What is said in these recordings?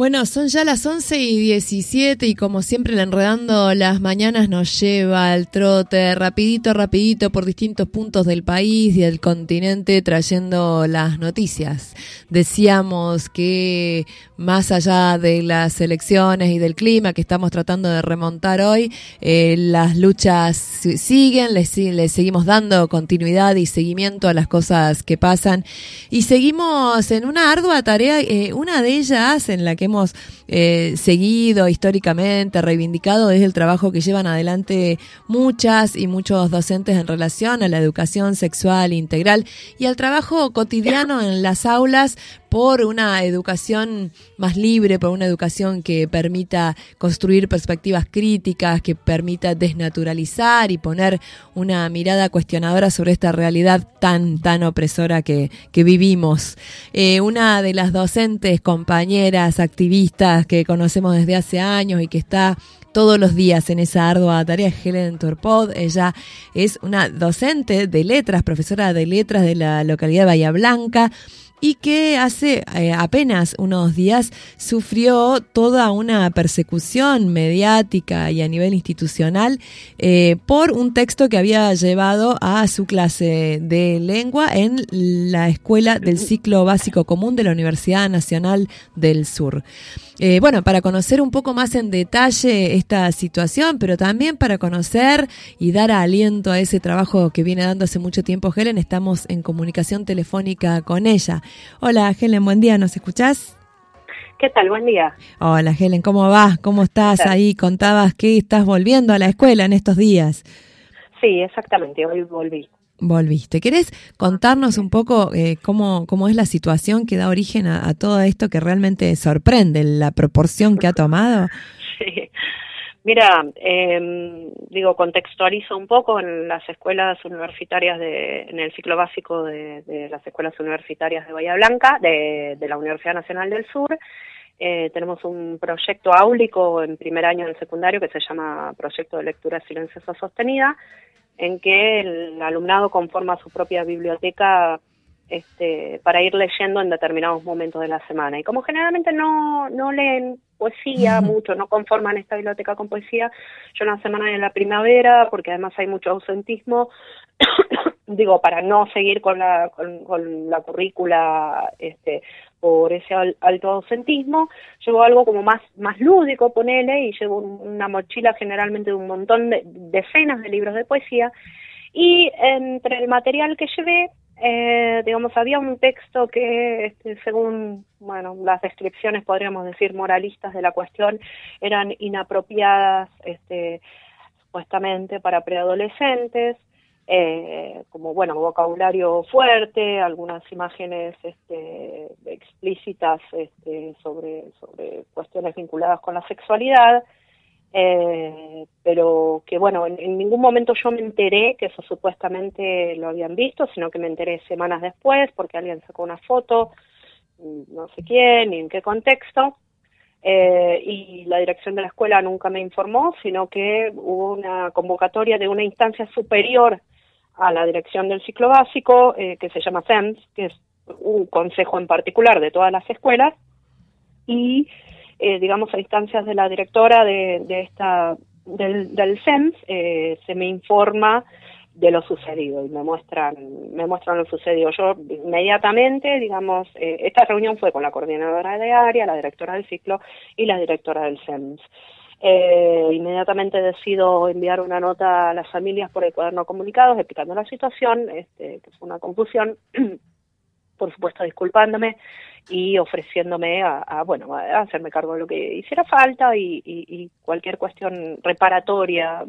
Bueno, son ya las 11 y 17 y como siempre el Enredando las Mañanas nos lleva al trote rapidito, rapidito por distintos puntos del país y del continente trayendo las noticias. Decíamos que más allá de las elecciones y del clima que estamos tratando de remontar hoy, eh, las luchas siguen, les, les seguimos dando continuidad y seguimiento a las cosas que pasan y seguimos en una ardua tarea, eh, una de ellas en la que eh, seguido históricamente, reivindicado, es el trabajo que llevan adelante muchas y muchos docentes en relación a la educación sexual integral y al trabajo cotidiano en las aulas por una educación más libre, por una educación que permita construir perspectivas críticas, que permita desnaturalizar y poner una mirada cuestionadora sobre esta realidad tan, tan opresora que, que vivimos. Eh, una de las docentes, compañeras, activistas que conocemos desde hace años y que está todos los días en esa ardua tarea Helen Torpod. Ella es una docente de letras, profesora de letras de la localidad de Bahía Blanca y que hace eh, apenas unos días sufrió toda una persecución mediática y a nivel institucional eh, por un texto que había llevado a su clase de lengua en la escuela del ciclo básico común de la Universidad Nacional del Sur. Eh, bueno, para conocer un poco más en detalle esta situación, pero también para conocer y dar aliento a ese trabajo que viene dando hace mucho tiempo Helen, estamos en comunicación telefónica con ella. Hola Helen, buen día, ¿nos escuchás? ¿Qué tal? Buen día. Hola Helen, ¿cómo vas? ¿Cómo estás ahí? Contabas que estás volviendo a la escuela en estos días. Sí, exactamente, hoy volví. Volviste. ¿Querés contarnos un poco eh, cómo, cómo es la situación que da origen a, todo esto que realmente sorprende, la proporción que ha tomado? Mira, eh, digo, contextualizo un poco en las escuelas universitarias, de, en el ciclo básico de, de las escuelas universitarias de Bahía Blanca, de, de la Universidad Nacional del Sur. Eh, tenemos un proyecto áulico en primer año del secundario que se llama Proyecto de Lectura Silenciosa Sostenida, en que el alumnado conforma su propia biblioteca este, para ir leyendo en determinados momentos de la semana. Y como generalmente no, no leen poesía mucho, no conforman esta biblioteca con poesía, yo en la semana de la primavera, porque además hay mucho ausentismo, digo, para no seguir con la, con, la currícula este, por ese alto ausentismo, llevo algo como más, más lúdico, ponele, y llevo una mochila generalmente de un montón de decenas de libros de poesía, y entre el material que llevé, eh, digamos, había un texto que, este, según, bueno, las descripciones, podríamos decir, moralistas de la cuestión, eran inapropiadas, este, supuestamente para preadolescentes, eh, como bueno vocabulario fuerte, algunas imágenes este, explícitas este, sobre, sobre cuestiones vinculadas con la sexualidad, eh, pero que bueno, en, ningún momento yo me enteré que eso supuestamente lo habían visto, sino que me enteré semanas después porque alguien sacó una foto, no sé quién ni en qué contexto, eh, y la dirección de la escuela nunca me informó, sino que hubo una convocatoria de una instancia superior a la dirección del ciclo básico, eh, que se llama CEMS, que es un consejo en particular de todas las escuelas, y eh, digamos a instancias de la directora de, de esta del, del CEMS eh, se me informa de lo sucedido y me muestran me muestran lo sucedido. Yo inmediatamente digamos eh, esta reunión fue con la coordinadora de área la directora del ciclo y la directora del CEMS eh, inmediatamente decido enviar una nota a las familias por el cuaderno comunicados explicando la situación, este, que fue una confusión, por supuesto disculpándome y ofreciéndome a, bueno a hacerme cargo de lo que hiciera falta y, y, cualquier cuestión reparatoria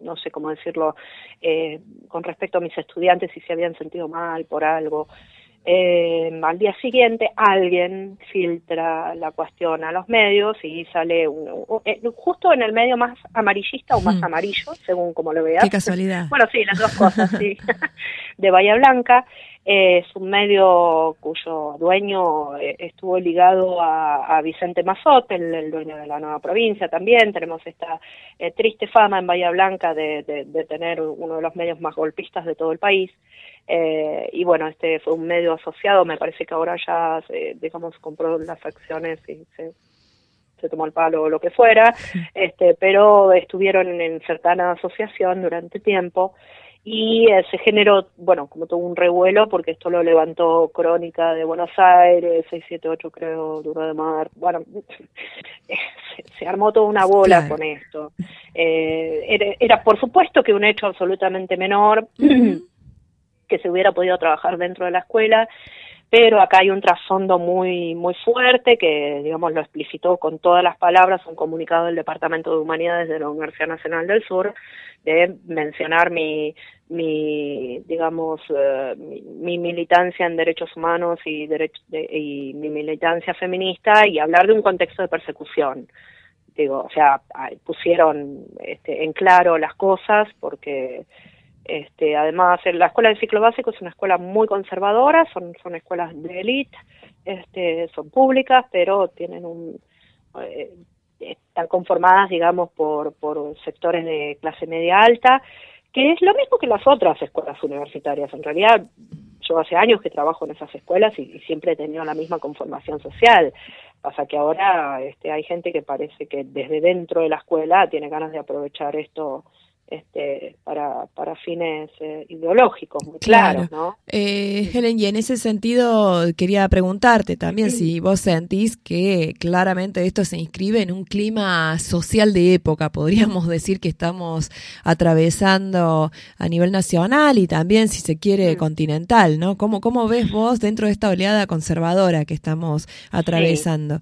no sé cómo decirlo eh, con respecto a mis estudiantes si se habían sentido mal por algo eh, al día siguiente alguien filtra la cuestión a los medios y sale eh, justo en el medio más amarillista o más hmm. amarillo, según como lo veas. Qué casualidad. Bueno, sí, las dos cosas, sí, de Bahía Blanca. Es un medio cuyo dueño eh, estuvo ligado a, Vicente Mazot, el, dueño de la nueva provincia también. Tenemos esta eh, triste fama en Bahía Blanca de, de, tener uno de los medios más golpistas de todo el país. Eh, y bueno, este fue un medio asociado, me parece que ahora ya, digamos, compró las acciones y se, se tomó el palo o lo que fuera, este, pero estuvieron en cercana asociación durante tiempo y eh, se generó, bueno, como todo un revuelo, porque esto lo levantó Crónica de Buenos Aires, 678 creo, Duro de Mar, bueno, se, armó toda una bola con esto. Eh, era, por supuesto que un hecho absolutamente menor, que se hubiera podido trabajar dentro de la escuela, pero acá hay un trasfondo muy muy fuerte que digamos lo explicitó con todas las palabras un comunicado del Departamento de Humanidades de la Universidad Nacional del Sur de mencionar mi mi digamos eh, mi, militancia en derechos humanos y y mi militancia feminista y hablar de un contexto de persecución. Digo o sea pusieron este, en claro las cosas porque este, además, la escuela de ciclo básico es una escuela muy conservadora, son, escuelas de élite, este, son públicas, pero tienen un, eh, están conformadas, digamos, por, por sectores de clase media alta, que es lo mismo que las otras escuelas universitarias. En realidad, yo hace años que trabajo en esas escuelas y, siempre he tenido la misma conformación social. Pasa que ahora este, hay gente que parece que desde dentro de la escuela tiene ganas de aprovechar esto este, para, para fines eh, ideológicos, muy claro. claros, ¿no? Eh, Helen, y en ese sentido quería preguntarte también si vos sentís que claramente esto se inscribe en un clima social de época, podríamos decir que estamos atravesando a nivel nacional y también, si se quiere, continental, ¿no? ¿Cómo, ¿Cómo ves vos dentro de esta oleada conservadora que estamos atravesando?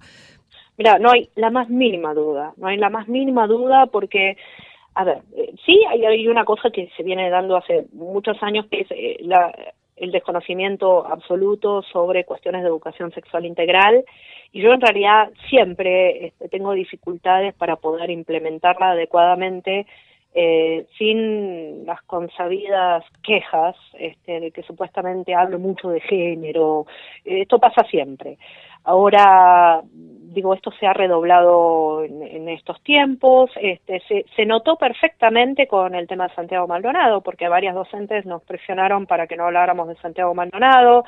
Mira, no hay la más mínima duda, no hay la más mínima duda porque a ver, eh, sí hay, una cosa que se viene dando hace muchos años que es eh, la, el desconocimiento absoluto sobre cuestiones de educación sexual integral. Y yo en realidad siempre este, tengo dificultades para poder implementarla adecuadamente eh, sin las consabidas quejas este, de que supuestamente hablo mucho de género. esto pasa siempre. Ahora, digo, esto se ha redoblado en, estos tiempos, este, se, se, notó perfectamente con el tema de Santiago Maldonado, porque varias docentes nos presionaron para que no habláramos de Santiago Maldonado,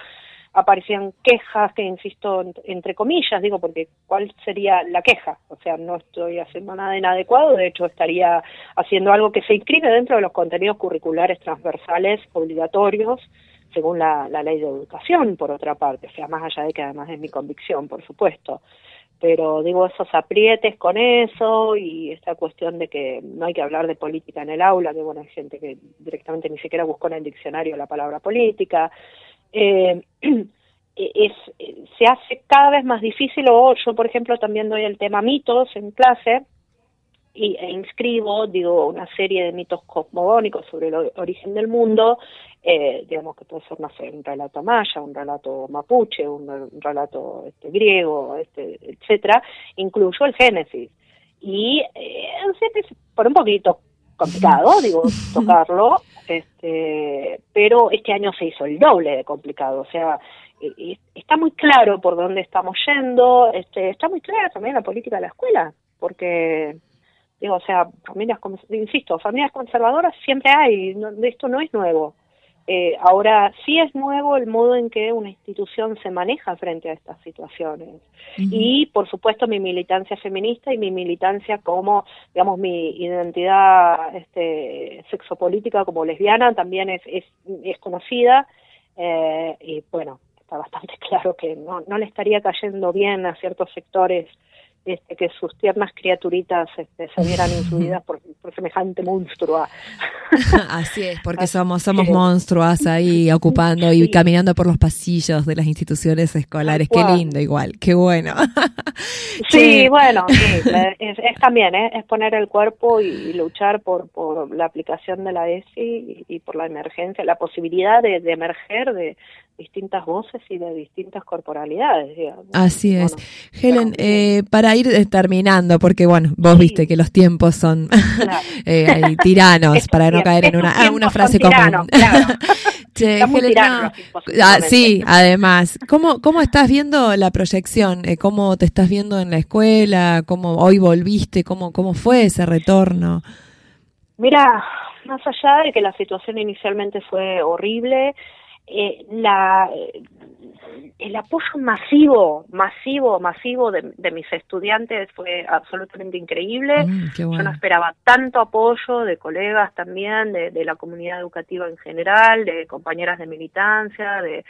aparecían quejas que, insisto, entre comillas, digo, porque ¿cuál sería la queja? O sea, no estoy haciendo nada inadecuado, de hecho estaría haciendo algo que se inscribe dentro de los contenidos curriculares transversales obligatorios según la, ley de educación, por otra parte, o sea, más allá de que además es mi convicción, por supuesto. Pero digo, esos aprietes con eso y esta cuestión de que no hay que hablar de política en el aula, que bueno, hay gente que directamente ni siquiera buscó en el diccionario la palabra política. Eh, es, se hace cada vez más difícil, o yo, por ejemplo, también doy el tema mitos en clase, y, e inscribo, digo, una serie de mitos cosmogónicos sobre el origen del mundo, eh, digamos que puede ser, no un relato maya, un relato mapuche, un, relato este, griego, este, etcétera, incluyo el Génesis. Y eh, es por un poquito complicado, digo, tocarlo, este, pero este año se hizo el doble de complicado, o sea, está muy claro por dónde estamos yendo, este, está muy clara también la política de la escuela, porque digo, o sea, familias, insisto, familias conservadoras siempre hay, esto no es nuevo. Eh, ahora sí es nuevo el modo en que una institución se maneja frente a estas situaciones. Y por supuesto mi militancia feminista y mi militancia como, digamos, mi identidad este, sexopolítica como lesbiana también es, es, es conocida. Eh, y bueno, está bastante claro que no, no le estaría cayendo bien a ciertos sectores este, que sus tiernas criaturitas este, se vieran influidas por, semejante monstruo. Así es, porque somos, somos monstruos ahí ocupando y caminando por los pasillos de las instituciones escolares. Qué lindo igual, qué bueno. sí, bueno, es, también, ¿eh? es poner el cuerpo y, luchar por, por la aplicación de la ESI y, por la emergencia, la posibilidad de, emerger de, distintas voces y de distintas corporalidades, digamos. Así es. Helen, eh, para ir eh, terminando, porque bueno, vos viste que los tiempos son eh, tiranos, para no caer en una, ah, una frase común. Helen, ah, sí, además. ¿Cómo, ¿Cómo estás viendo la proyección? ¿Cómo te estás viendo en la escuela? ¿Cómo hoy volviste? ¿Cómo, cómo fue ese retorno? Mira, más allá de que la situación inicialmente fue horrible, eh, la, el apoyo masivo, masivo, masivo de, mis estudiantes fue absolutamente increíble. Mm, Yo no esperaba tanto apoyo de colegas también, de, la comunidad educativa en general, de compañeras de militancia, de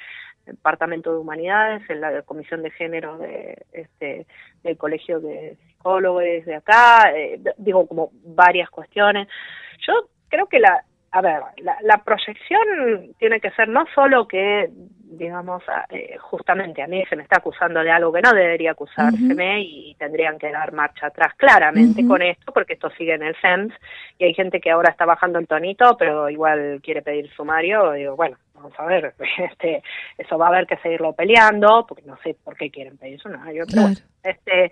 Departamento de Humanidades, en la Comisión de Género de, este, del Colegio de Psicólogos de acá, eh, digo como varias cuestiones. Yo creo que la, a ver, la, proyección tiene que ser no solo que, digamos, eh, justamente a mí se me está acusando de algo que no debería acusárseme y tendrían que dar marcha atrás claramente con esto, porque esto sigue en el SENS y hay gente que ahora está bajando el tonito, pero igual quiere pedir sumario. Digo, bueno, vamos a ver, este, eso va a haber que seguirlo peleando, porque no sé por qué quieren pedir sumario, pero este,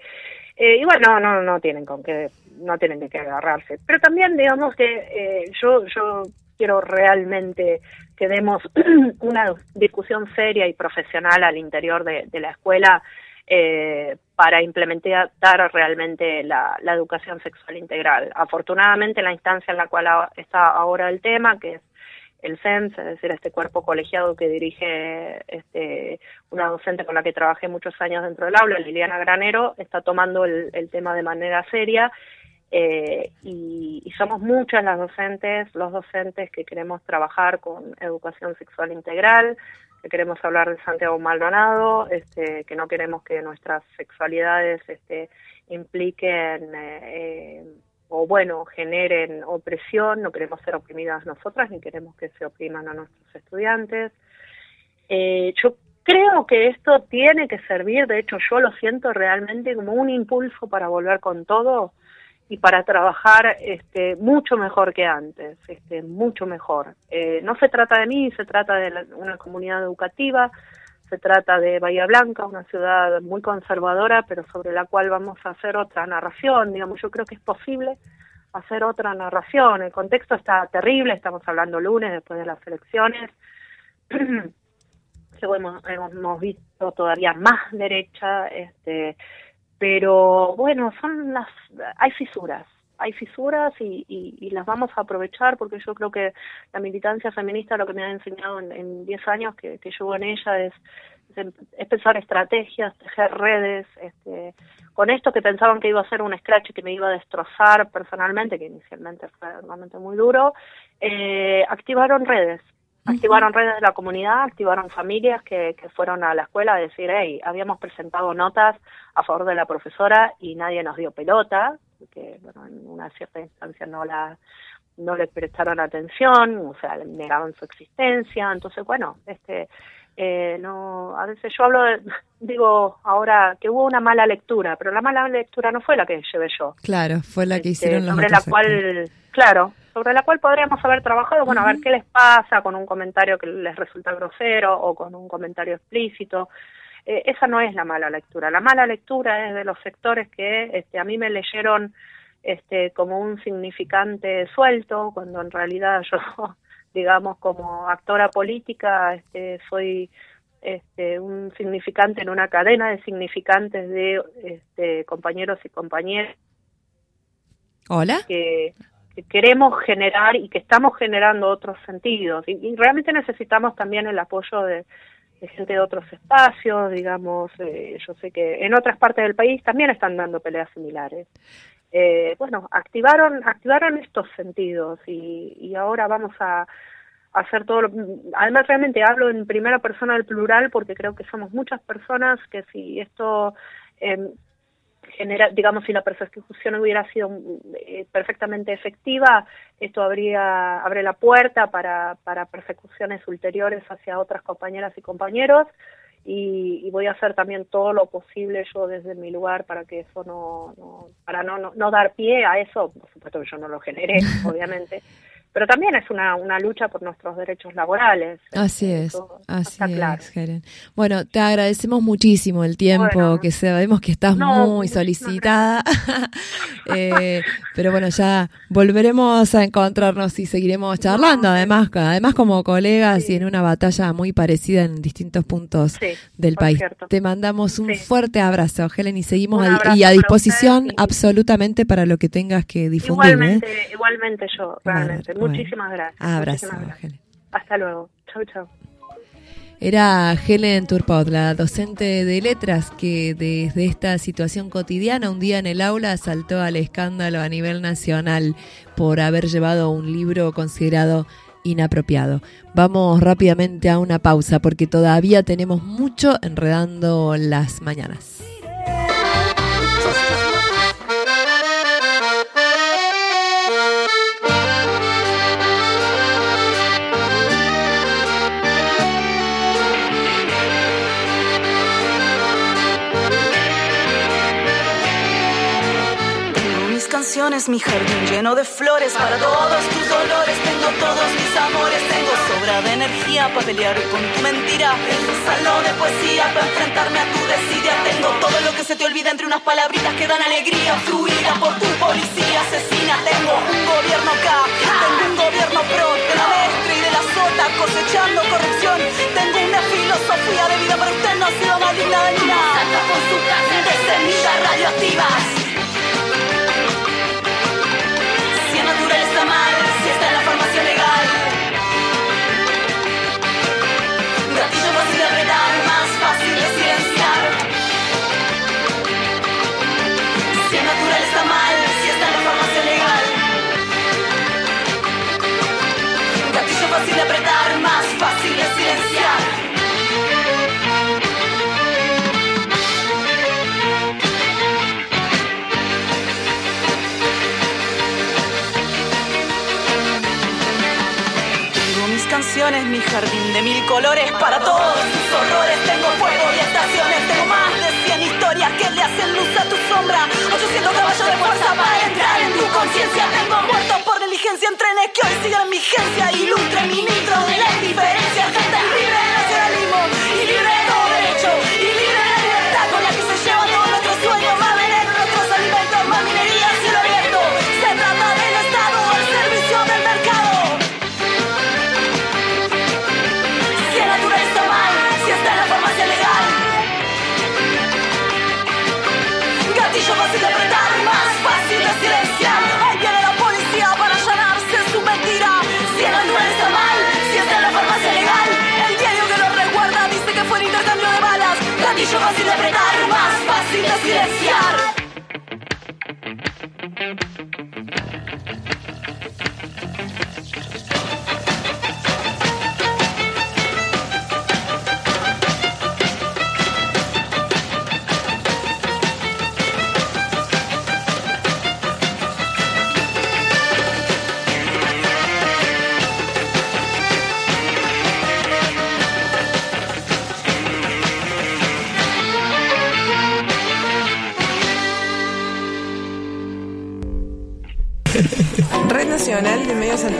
eh, y bueno, no, no tienen con qué, no tienen de qué agarrarse. Pero también digamos que eh, yo, yo quiero realmente que demos una discusión seria y profesional al interior de, la escuela eh, para implementar realmente la, la, educación sexual integral. Afortunadamente, la instancia en la cual está ahora el tema, que es el CENS, es decir, este cuerpo colegiado que dirige este, una docente con la que trabajé muchos años dentro del aula, Liliana Granero, está tomando el, tema de manera seria eh, y, somos muchas las docentes, los docentes que queremos trabajar con educación sexual integral, que queremos hablar de Santiago Maldonado, este, que no queremos que nuestras sexualidades este, impliquen... Eh, o bueno, generen opresión, no queremos ser oprimidas nosotras ni queremos que se opriman a nuestros estudiantes. Eh, yo creo que esto tiene que servir, de hecho yo lo siento realmente como un impulso para volver con todo y para trabajar este, mucho mejor que antes, este, mucho mejor. Eh, no se trata de mí, se trata de una comunidad educativa, se trata de Bahía Blanca, una ciudad muy conservadora, pero sobre la cual vamos a hacer otra narración. Digamos, yo creo que es posible hacer otra narración. El contexto está terrible, estamos hablando lunes después de las elecciones. Luego hemos, hemos visto todavía más derecha, este, pero bueno, son las, hay fisuras, hay fisuras y, y, las vamos a aprovechar porque yo creo que la militancia feminista lo que me ha enseñado en 10 años que, que llevo en ella es, es, pensar estrategias, tejer redes, este, con esto que pensaban que iba a ser un scratch y que me iba a destrozar personalmente, que inicialmente fue realmente muy duro, eh, activaron redes, activaron redes de la comunidad, activaron familias que, que fueron a la escuela a decir, hey, habíamos presentado notas a favor de la profesora y nadie nos dio pelota, que bueno, en una cierta instancia no la no le prestaron atención, o sea, negaban su existencia, entonces bueno, este eh, no a veces yo hablo de, digo ahora que hubo una mala lectura, pero la mala lectura no fue la que llevé yo. Claro, fue la que este, hicieron los sobre la cual, claro, sobre la cual podríamos haber trabajado, bueno, a ver qué les pasa con un comentario que les resulta grosero o con un comentario explícito. Eh, esa no es la mala lectura. La mala lectura es de los sectores que este, a mí me leyeron este, como un significante suelto, cuando en realidad yo, digamos, como actora política, este, soy este, un significante en una cadena de significantes de este, compañeros y compañeras. Hola. Que, queremos generar y que estamos generando otros sentidos. y realmente necesitamos también el apoyo de, de gente de otros espacios, digamos, eh, yo sé que en otras partes del país también están dando peleas similares. Eh, bueno, activaron, activaron estos sentidos y, y ahora vamos a, hacer todo lo, además realmente hablo en primera persona del plural porque creo que somos muchas personas que si esto eh, genera, digamos, si la persecución hubiera sido eh, perfectamente efectiva, esto habría abre la puerta para, para persecuciones ulteriores hacia otras compañeras y compañeros. Y, voy a hacer también todo lo posible yo desde mi lugar para que eso no, no para no, no, dar pie a eso, por supuesto que yo no lo generé, obviamente, pero también es una, una lucha por nuestros derechos laborales. Así es, así es, Helen. Bueno, te agradecemos muchísimo el tiempo, que sabemos que estás muy solicitada, eh, pero bueno, ya volveremos a encontrarnos y seguiremos charlando, además, además como colegas y en una batalla muy parecida en distintos puntos del país. Te mandamos un fuerte abrazo, Helen, y seguimos y a disposición absolutamente para lo que tengas que difundir. ¿eh? Igualmente, igualmente yo, realmente. Muchísimas gracias. Abrazo, Hasta luego. Chau, chau. Era Helen Turpot, la docente de letras que desde esta situación cotidiana un día en el aula saltó al escándalo a nivel nacional por haber llevado un libro considerado inapropiado. Vamos rápidamente a una pausa porque todavía tenemos mucho enredando las mañanas. Es mi jardín lleno de flores para todos tus dolores. Tengo todos mis amores, tengo sobra de energía para pelear con tu mentira. El salón de poesía para enfrentarme a tu desidia. Tengo todo lo que se te olvida entre unas palabritas que dan alegría. Fluida por tu policía asesina. Tengo un gobierno acá, tengo un gobierno pro de la maestra y de la sota cosechando corrupción. Tengo una filosofía de vida, pero usted no ha sido más digna de nada. con su de semillas radioactivas. Mi jardín de mil colores para todos tus horrores. Tengo fuego y estaciones, tengo más de 100 historias que le hacen luz a tu sombra. 800 caballos de fuerza para entrar en tu conciencia. Tengo muertos por diligencia en trenes que hoy siguen en vigencia. Ilustre ministro de la indiferencia, gente libre nacionalismo y libre